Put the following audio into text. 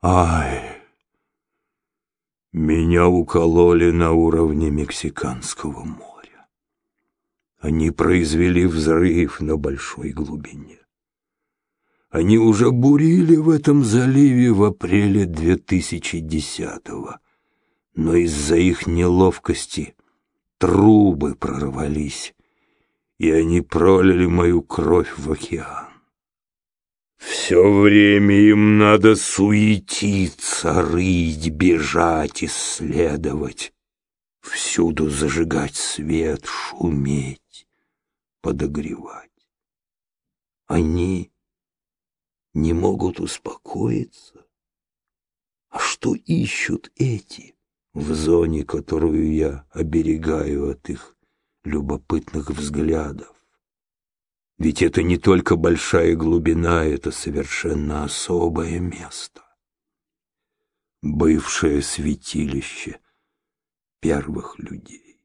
Ай, меня укололи на уровне Мексиканского моря. Они произвели взрыв на большой глубине. Они уже бурили в этом заливе в апреле 2010-го, но из-за их неловкости трубы прорвались, и они пролили мою кровь в океан. Все время им надо суетиться, рыть, бежать, исследовать. Всюду зажигать свет, шуметь, подогревать. Они не могут успокоиться. А что ищут эти в зоне, которую я оберегаю от их любопытных взглядов? Ведь это не только большая глубина, это совершенно особое место. Бывшее святилище первых людей.